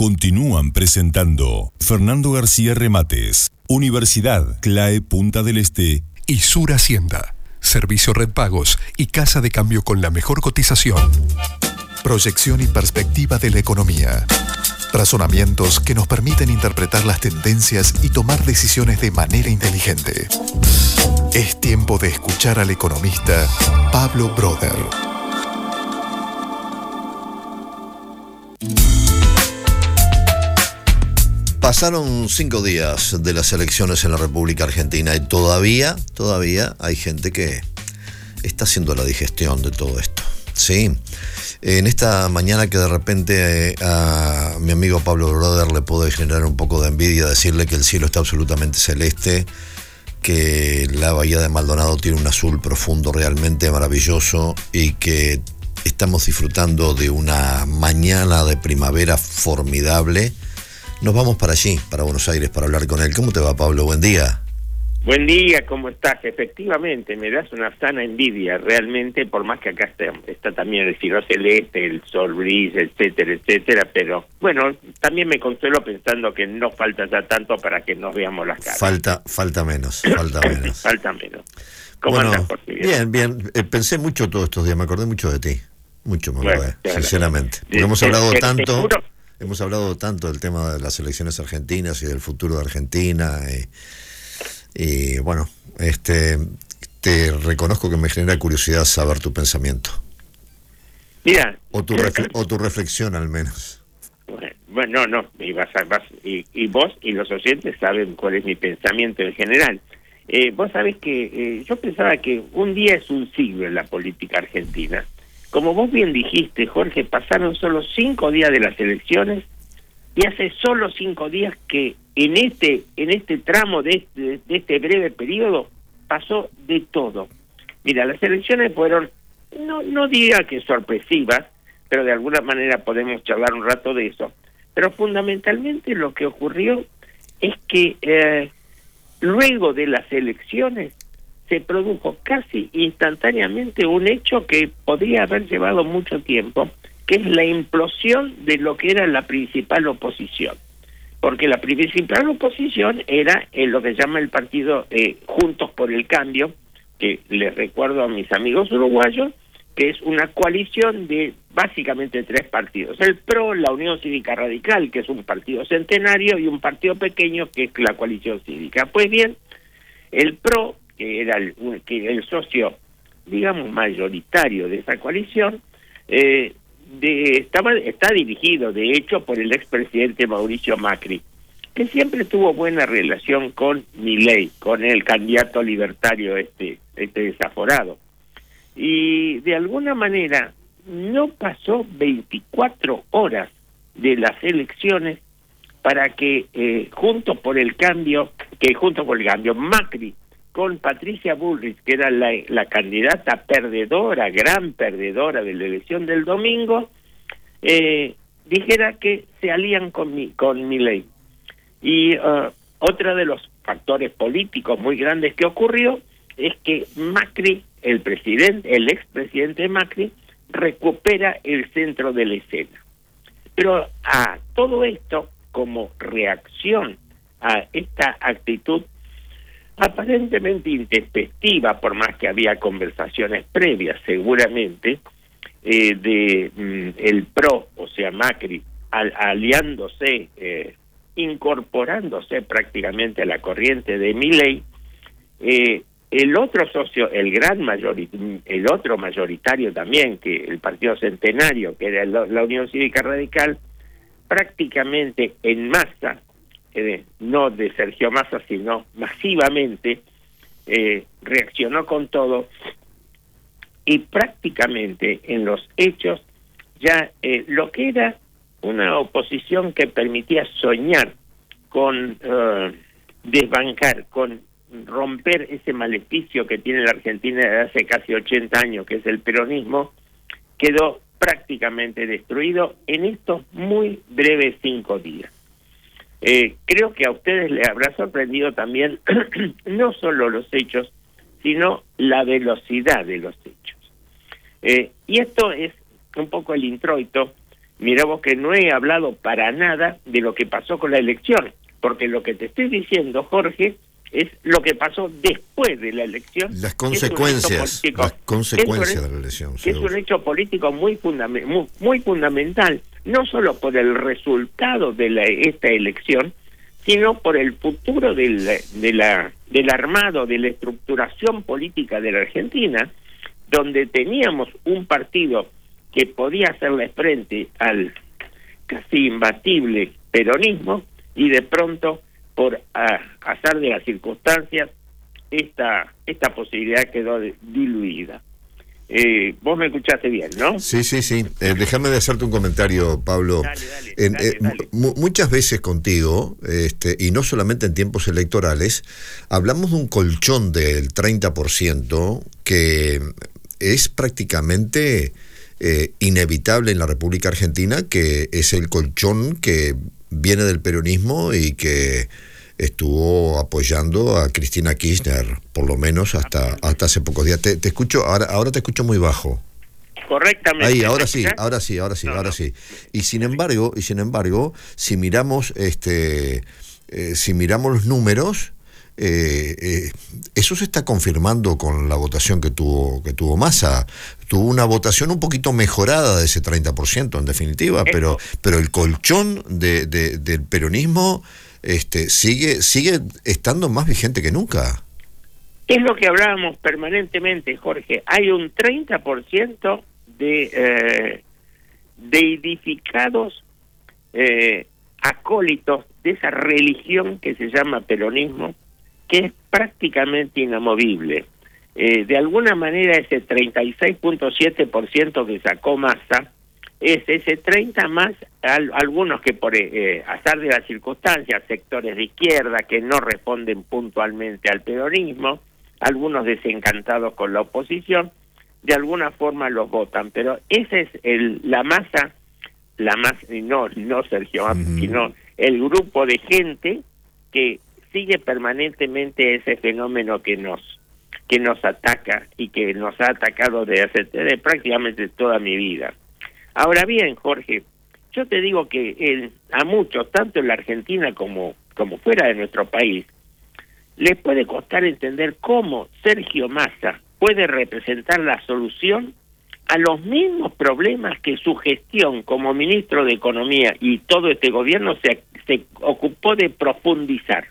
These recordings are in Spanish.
continúan presentando Fernando García Remates, Universidad CLAE Punta del Este y Sur Hacienda. Servicio Red Pagos y Casa de Cambio con la mejor cotización. Proyección y perspectiva de la economía. Razonamientos que nos permiten interpretar las tendencias y tomar decisiones de manera inteligente. Es tiempo de escuchar al economista Pablo Broder. Pasaron cinco días de las elecciones en la República Argentina y todavía, todavía hay gente que está haciendo la digestión de todo esto. Sí, en esta mañana que de repente eh, a mi amigo Pablo Broder le puedo generar un poco de envidia, decirle que el cielo está absolutamente celeste, que la bahía de Maldonado tiene un azul profundo realmente maravilloso y que estamos disfrutando de una mañana de primavera formidable. Nos vamos para allí, para Buenos Aires, para hablar con él. ¿Cómo te va, Pablo? Buen día. Buen día, ¿cómo estás? Efectivamente, me das una sana envidia, realmente, por más que acá está, está también el cielo celeste, el sol gris, etcétera, etcétera, pero bueno, también me consuelo pensando que no falta ya tanto para que nos veamos las caras. Falta, falta menos, falta menos. falta menos. ¿Cómo bueno, andas, Jorge? bien, bien. Eh, pensé mucho todos estos días, me acordé mucho de ti. Mucho me acordé, sinceramente. Porque hemos hablado tanto, hemos hablado tanto del tema de las elecciones argentinas y del futuro de Argentina. Y, y bueno, este te reconozco que me genera curiosidad saber tu pensamiento. Mira. O tu, o tu reflexión al menos. Bueno, no, y, vas, vas y, y, vos y los oyentes saben cuál es mi pensamiento en general. Eh, vos sabés que eh, yo pensaba que un día es un siglo en la política argentina. Como vos bien dijiste, Jorge, pasaron solo cinco días de las elecciones y hace solo cinco días que en este en este tramo de este, de este breve periodo pasó de todo. Mira, las elecciones fueron, no, no diría que sorpresivas, pero de alguna manera podemos charlar un rato de eso. Pero fundamentalmente lo que ocurrió es que eh, luego de las elecciones se produjo casi instantáneamente un hecho que podría haber llevado mucho tiempo, que es la implosión de lo que era la principal oposición. Porque la principal oposición era en lo que llama el partido eh, Juntos por el Cambio, que les recuerdo a mis amigos uruguayos, que es una coalición de básicamente tres partidos. El PRO, la Unión Cívica Radical, que es un partido centenario, y un partido pequeño, que es la coalición cívica. Pues bien, el PRO, que era el, que el socio, digamos, mayoritario de esa coalición, eh, de, estaba, está dirigido, de hecho, por el expresidente Mauricio Macri, que siempre tuvo buena relación con Milei, con el candidato libertario este, este desaforado. Y de alguna manera no pasó 24 horas de las elecciones para que eh, junto por el cambio, que junto por el cambio, Macri con Patricia Bullrich, que era la, candidata perdedora, gran perdedora de la elección del domingo, eh, dijera que se alían con mi, con mi ley. Y uh, otro de los factores políticos muy grandes que ocurrió es que Macri, el presidente, el expresidente Macri, recupera el centro de la escena. Pero a todo esto, como reacción a esta actitud aparentemente intempestiva, por más que había conversaciones previas seguramente, eh, de mm, el PRO, o sea, Macri, al, aliándose, eh, incorporándose prácticamente a la corriente de Milei, eh, el otro socio, el gran mayoritario, el otro mayoritario también, que el Partido Centenario, que era la Unión Cívica Radical, prácticamente en masa eh, no de Sergio Massa, sino masivamente, eh, reaccionó con todo y prácticamente en los hechos ya eh, lo que era una oposición que permitía soñar con desbancar, con romper ese maleficio que tiene la Argentina desde hace casi 80 años, que es el peronismo, quedó prácticamente destruido en estos muy breves cinco días. Eh, creo que a ustedes les habrá sorprendido también no solo los hechos, sino la velocidad de los hechos. Eh, y esto es un poco el introito mira vos que no he hablado para nada de lo que pasó con la elección, porque lo que te estoy diciendo, Jorge, es lo que pasó después de la elección. Las consecuencias, las consecuencias de la elección. es un hecho político muy, muy, fundamental, no solo por el resultado de la, esta elección, sino por el futuro del, de la, del armado, de la estructuración política de la Argentina, donde teníamos un partido que podía hacerle frente al casi imbatible peronismo y de pronto por azar de las circunstancias esta esta posibilidad quedó diluida. Eh, vos me escuchaste bien, ¿no? Sí, sí, sí. Eh, déjame de hacerte un comentario, Pablo. Eh, muchas veces contigo, este, y no solamente en tiempos electorales, hablamos de un colchón del 30% que es prácticamente inevitable en la República Argentina, que es el colchón que viene del peronismo y que estuvo apoyando a Cristina Kirchner, por lo menos hasta, hasta hace pocos días. Te, escucho, ahora, ahora te escucho muy bajo. Correctamente. Ahí, ahora sí, ahora sí, ahora sí, ahora sí. Y sin embargo, y sin embargo, si miramos este eh, si miramos los números, eh, eh, eso se está confirmando con la votación que tuvo que tuvo Massa. Tuvo una votación un poquito mejorada de ese 30% en definitiva, pero pero el colchón de, del peronismo este, sigue sigue estando más vigente que nunca. Es lo que hablábamos permanentemente, Jorge. Hay un 30% de, eh, de edificados eh, acólitos de esa religión que se llama peronismo, que es prácticamente inamovible. Eh, de alguna manera ese 36.7% que sacó Massa es ese 30 más algunos que por eh, azar de las circunstancias, sectores de izquierda que no responden puntualmente al peronismo, algunos desencantados con la oposición, de alguna forma los votan, pero esa es el, la masa, la más no no Sergio, sino el grupo de gente que sigue permanentemente ese fenómeno que nos que nos ataca y que nos ha atacado desde, desde prácticamente toda mi vida. Ahora bien, Jorge, yo te digo que el, a muchos, tanto en la Argentina como, como fuera de nuestro país, les puede costar entender cómo Sergio Massa puede representar la solución a los mismos problemas que su gestión como ministro de Economía y todo este gobierno se, se ocupó de profundizar.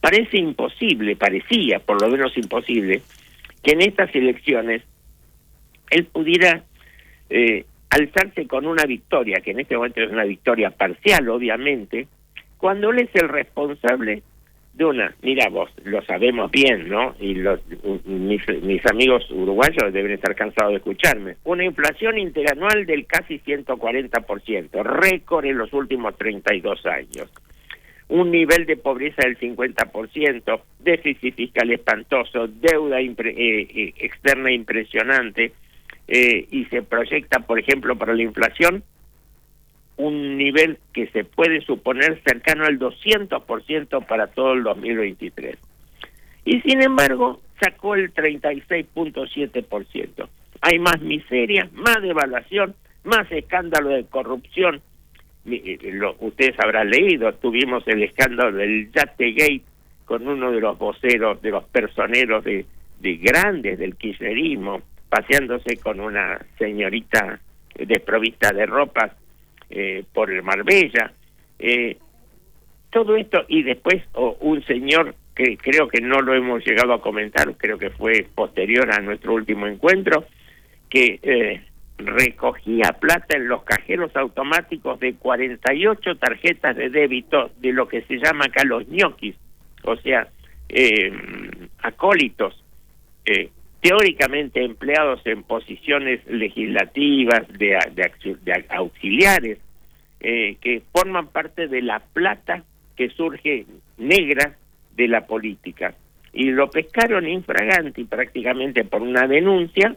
Parece imposible, parecía por lo menos imposible, que en estas elecciones él pudiera eh, alzarse con una victoria, que en este momento es una victoria parcial, obviamente, cuando él es el responsable de una, mira vos, lo sabemos bien, ¿no? Y los, mis, mis amigos uruguayos deben estar cansados de escucharme, una inflación interanual del casi 140%, récord en los últimos 32 años un nivel de pobreza del 50%, déficit fiscal espantoso, deuda eh, eh, externa impresionante, eh, y se proyecta, por ejemplo, para la inflación, un nivel que se puede suponer cercano al 200% para todo el 2023. Y sin embargo, sacó el 36.7%. Hay más miseria, más devaluación, más escándalo de corrupción, eh, lo, ustedes habrán leído, tuvimos el escándalo del Gate con uno de los voceros, de los personeros de, de grandes del kirchnerismo, paseándose con una señorita desprovista de ropas eh, por el Marbella. Eh, todo esto, y después un señor que creo que no lo hemos llegado a comentar, creo que fue posterior a nuestro último encuentro, que eh, recogía plata en los cajeros automáticos de 48 tarjetas de débito de lo que se llama acá los ñoquis, o sea, eh, acólitos, eh, teóricamente empleados en posiciones legislativas, de, auxiliares, eh, que forman parte de la plata que surge negra de la política. Y lo pescaron infraganti prácticamente por una denuncia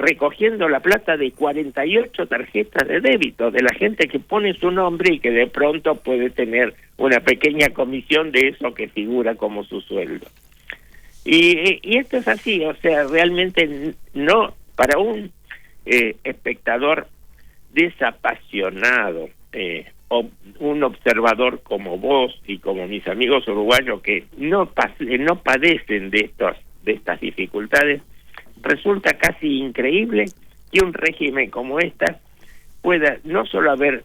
recogiendo la plata de 48 tarjetas de débito de la gente que pone su nombre y que de pronto puede tener una pequeña comisión de eso que figura como su sueldo. Y, y esto es así, o sea, realmente no, para un eh, espectador desapasionado, eh, un observador como vos y como mis amigos uruguayos que no, no padecen de, estos, de estas dificultades, resulta casi increíble que un régimen como esta pueda no solo haber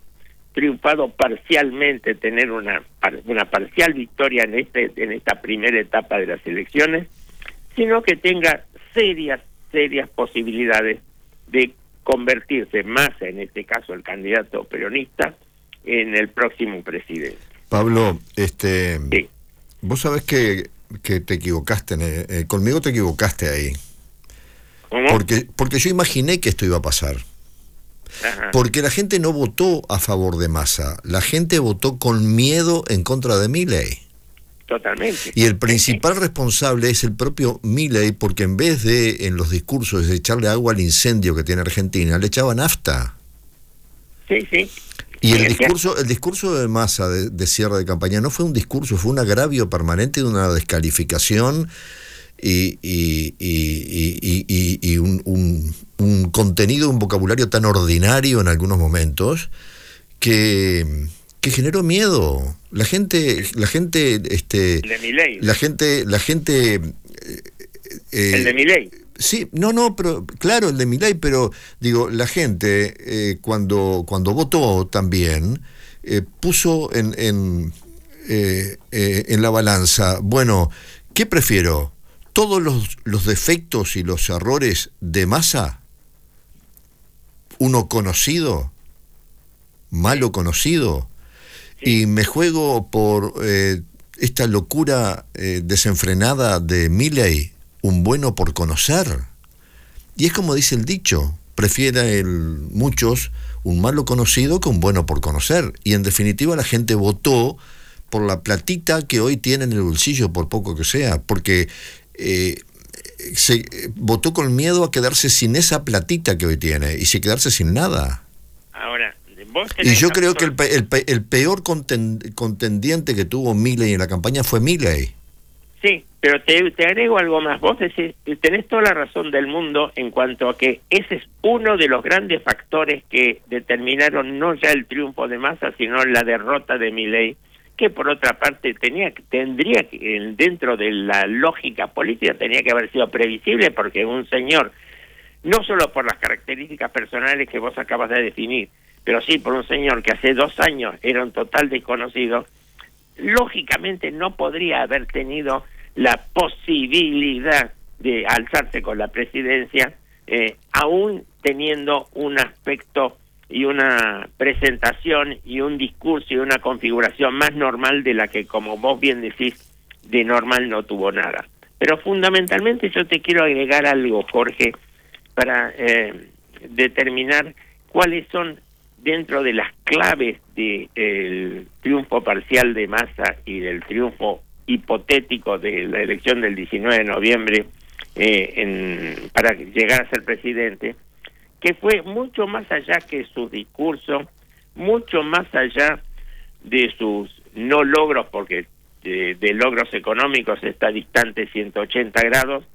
triunfado parcialmente, tener una, una parcial victoria en, este, en esta primera etapa de las elecciones, sino que tenga serias, serias posibilidades de convertirse más, en este caso el candidato peronista, en el próximo presidente. Pablo, este, vos sabés que, que te equivocaste, eh, conmigo te equivocaste ahí. Porque, porque yo imaginé que esto iba a pasar. Porque la gente no votó a favor de Massa, la gente votó con miedo en contra de Milley. Totalmente. Y el principal responsable es el propio Milley, porque en vez de en los discursos de echarle agua al incendio que tiene Argentina, le echaba nafta. Sí, sí. Y el discurso, el discurso de Massa de, cierre de campaña no fue un discurso, fue un agravio permanente de una descalificación y, y, un, un, contenido, un vocabulario tan ordinario en algunos momentos que, que generó miedo. La gente, la gente, este, la gente, la gente. Eh, el de Miley. Sí, no, no, pero claro, el de Milay, pero digo, la gente eh, cuando, cuando votó también eh, puso en, en, en la balanza, bueno, ¿qué prefiero? Todos los, los defectos y los errores de masa, uno conocido, malo conocido, y me juego por eh, esta locura eh, desenfrenada de Milley, un bueno por conocer. Y es como dice el dicho, prefiere el, muchos un malo conocido que un bueno por conocer. Y en definitiva la gente votó por la platita que hoy tiene en el bolsillo, por poco que sea, porque eh, se votó con miedo a quedarse sin esa platita que hoy tiene y sin quedarse sin nada. Ahora, y yo creo que el, el, el peor contendiente que tuvo Milley en la campaña fue Milley. Sí, pero te, te, agrego algo más. Vos decís, tenés toda la razón del mundo en cuanto a que ese es uno de los grandes factores que determinaron no ya el triunfo de Massa, sino la derrota de Milley que por otra parte tenía tendría que dentro de la lógica política tenía que haber sido previsible porque un señor no solo por las características personales que vos acabas de definir pero sí por un señor que hace dos años era un total desconocido lógicamente no podría haber tenido la posibilidad de alzarse con la presidencia eh, aún teniendo un aspecto y una presentación y un discurso y una configuración más normal de la que, como vos bien decís, de normal no tuvo nada. Pero fundamentalmente yo te quiero agregar algo, Jorge, para eh, determinar cuáles son dentro de las claves del triunfo parcial de Massa y del triunfo hipotético de la elección del 19 de noviembre eh, en, para llegar a ser presidente, que fue mucho más allá que su discurso, mucho más allá de sus no logros, porque de, logros económicos está distante 180 grados,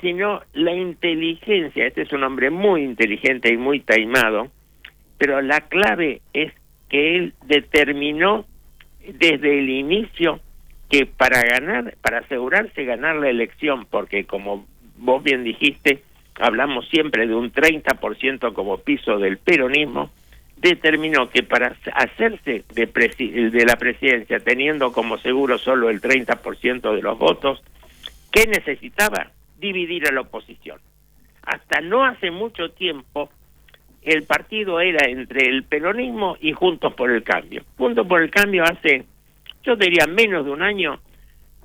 sino la inteligencia. Este es un hombre muy inteligente y muy taimado, pero la clave es que él determinó desde el inicio que para ganar, para asegurarse ganar la elección, porque como vos bien dijiste, hablamos siempre de un 30% como piso del peronismo, determinó que para hacerse de, de la presidencia, teniendo como seguro solo el 30% de los votos, ¿qué necesitaba? Dividir a la oposición. Hasta no hace mucho tiempo, el partido era entre el peronismo y Juntos por el Cambio. Juntos por el Cambio hace, yo diría, menos de un año,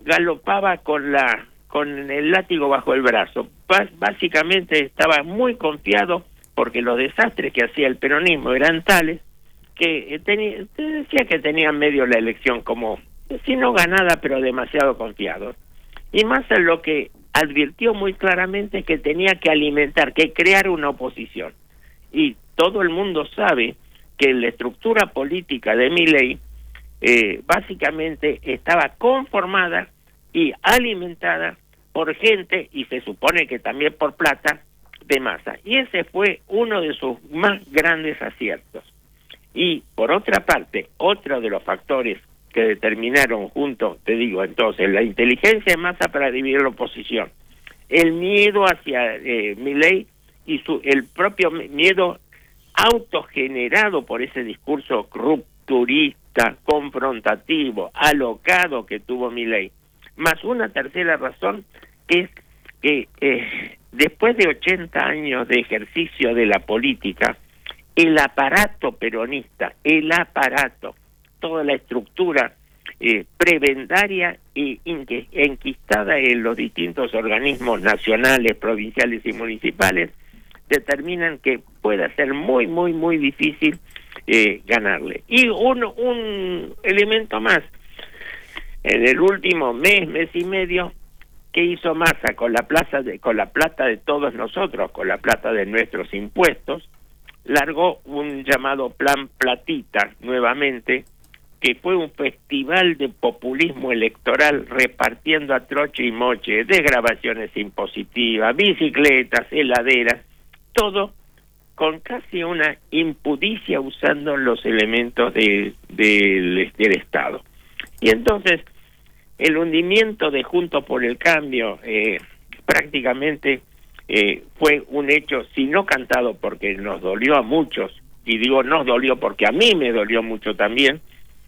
galopaba con la con el látigo bajo el brazo. Básicamente estaba muy confiado porque los desastres que hacía el peronismo eran tales que eh, tenía, decía que tenían medio la elección como, si no ganada, pero demasiado confiados. Y más a lo que advirtió muy claramente que tenía que alimentar, que crear una oposición. Y todo el mundo sabe que la estructura política de Milley eh, básicamente estaba conformada y alimentada por gente, y se supone que también por plata, de masa. Y ese fue uno de sus más grandes aciertos. Y por otra parte, otro de los factores que determinaron junto, te digo entonces, la inteligencia de masa para dividir la oposición, el miedo hacia eh, y su, el propio miedo autogenerado por ese discurso rupturista, confrontativo, alocado que tuvo mi ley. Más una tercera razón es que eh, después de 80 años de ejercicio de la política, el aparato peronista, el aparato, toda la estructura eh, prebendaria e enquistada en los distintos organismos nacionales, provinciales y municipales, determinan que puede ser muy, muy, muy difícil eh, ganarle. Y un, un elemento más, en el último mes, mes y medio, ¿qué hizo Massa con la plaza de, con la plata de todos nosotros, con la plata de nuestros impuestos? Largó un llamado Plan Platita nuevamente, que fue un festival de populismo electoral repartiendo a troche y moche desgrabaciones impositivas, bicicletas, heladeras, todo con casi una impudicia usando los elementos de, del Estado. Y entonces el hundimiento de Juntos por el Cambio eh, prácticamente eh, fue un hecho, si no cantado porque nos dolió a muchos, y digo nos dolió porque a mí me dolió mucho también,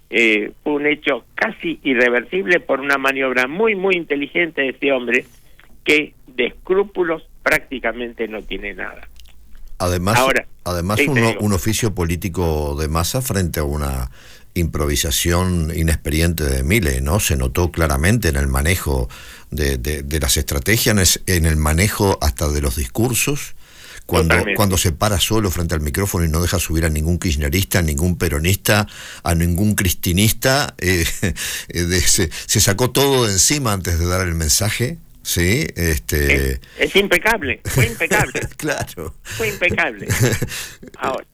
eh, fue un hecho casi irreversible por una maniobra muy, muy inteligente de este hombre que de escrúpulos prácticamente no tiene nada. Además, además un, oficio político de masa frente a una improvisación inexperiente de Mile, ¿no? Se notó claramente en el manejo de, de, las estrategias, en el manejo hasta de los discursos, cuando, cuando se para solo frente al micrófono y no deja subir a ningún kirchnerista, a ningún peronista, a ningún cristinista, eh, eh, se, se, sacó todo de encima antes de dar el mensaje. Sí, este... Es, impecable, fue impecable. claro. Fue impecable. Ahora,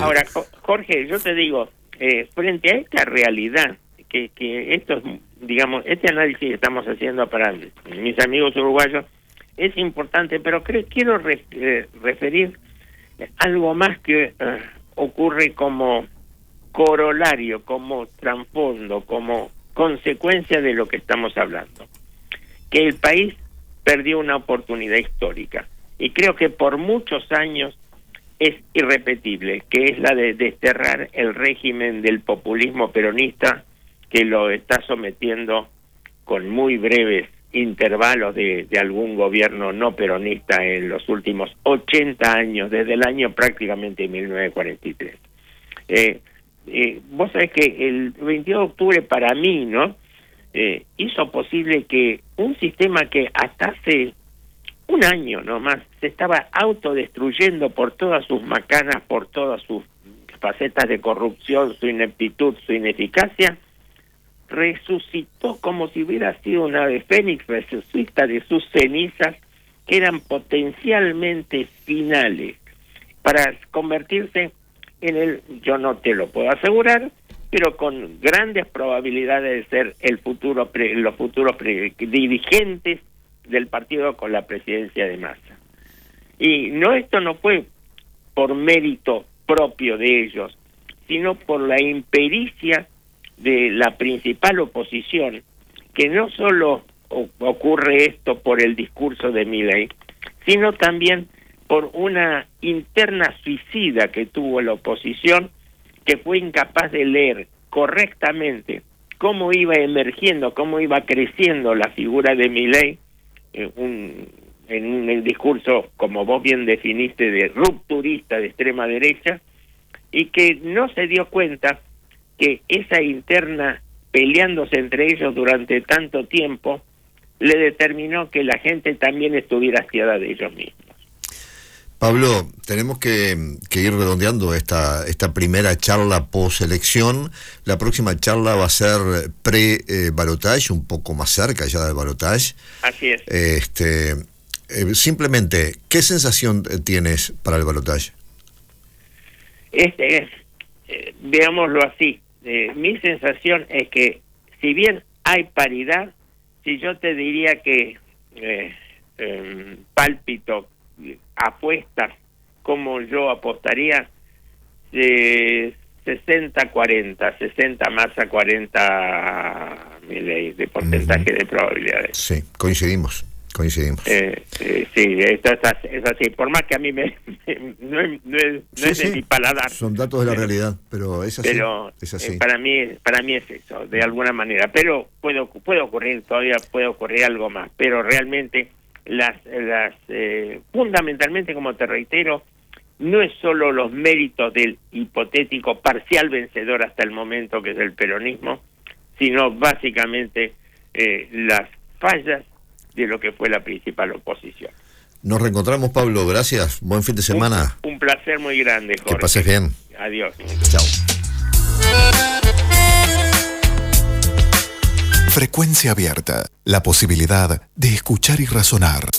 ahora, Jorge, yo te digo, eh, frente a esta realidad, que, que esto digamos, este análisis que estamos haciendo para mis amigos uruguayos es importante, pero creo, quiero eh, referir algo más que eh, ocurre como corolario, como trasfondo, como consecuencia de lo que estamos hablando que el país perdió una oportunidad histórica. Y creo que por muchos años es irrepetible, que es la de desterrar el régimen del populismo peronista que lo está sometiendo con muy breves intervalos de, algún gobierno no peronista en los últimos 80 años, desde el año prácticamente 1943. Eh, eh, vos sabés que el 22 de octubre para mí, ¿no? Eh, hizo posible que un sistema que hasta hace un año nomás se estaba autodestruyendo por todas sus macanas, por todas sus facetas de corrupción, su ineptitud, su ineficacia, resucitó como si hubiera sido una ave fénix, resucita de sus cenizas que eran potencialmente finales para convertirse en el, yo no te lo puedo asegurar, pero con grandes probabilidades de ser el futuro los futuros dirigentes del partido con la presidencia de Massa. Y no esto no fue por mérito propio de ellos, sino por la impericia de la principal oposición, que no solo ocurre esto por el discurso de Milley, sino también por una interna suicida que tuvo la oposición que fue incapaz de leer correctamente cómo iba emergiendo, cómo iba creciendo la figura de Milley eh, en un discurso, como vos bien definiste, de rupturista de extrema derecha, y que no se dio cuenta que esa interna peleándose entre ellos durante tanto tiempo le determinó que la gente también estuviera hastiada de ellos mismos. Pablo, tenemos que, ir redondeando esta, esta primera charla post-elección. La próxima charla va a ser pre-balotage, un poco más cerca ya del balotage. Así es. Este, eh, simplemente, ¿qué sensación tienes para el balotage? Este es, eh, veámoslo así. Eh, mi sensación es que, si bien hay paridad, si yo te diría que em, pálpito apuestas, como yo apostaría, eh, 60-40, 60 más a 40 de porcentaje de probabilidades. Sí, coincidimos. Coincidimos. Eh, eh, sí, es, es, así. Por más que a mí me, no, es, no es de mi paladar. Son datos de la realidad, pero es así. Pero es así. Eh, para mí, para mí es eso, de alguna manera. Pero puede, puede ocurrir todavía, puede ocurrir algo más. Pero realmente las, las eh, fundamentalmente, como te reitero, no es solo los méritos del hipotético parcial vencedor hasta el momento que es el peronismo, sino básicamente eh, las fallas de lo que fue la principal oposición. Nos reencontramos, Pablo. Gracias. Buen fin de semana. Un, placer muy grande, Jorge. Que pases bien. Adiós. Chao. Frecuencia abierta. La posibilidad de escuchar y razonar.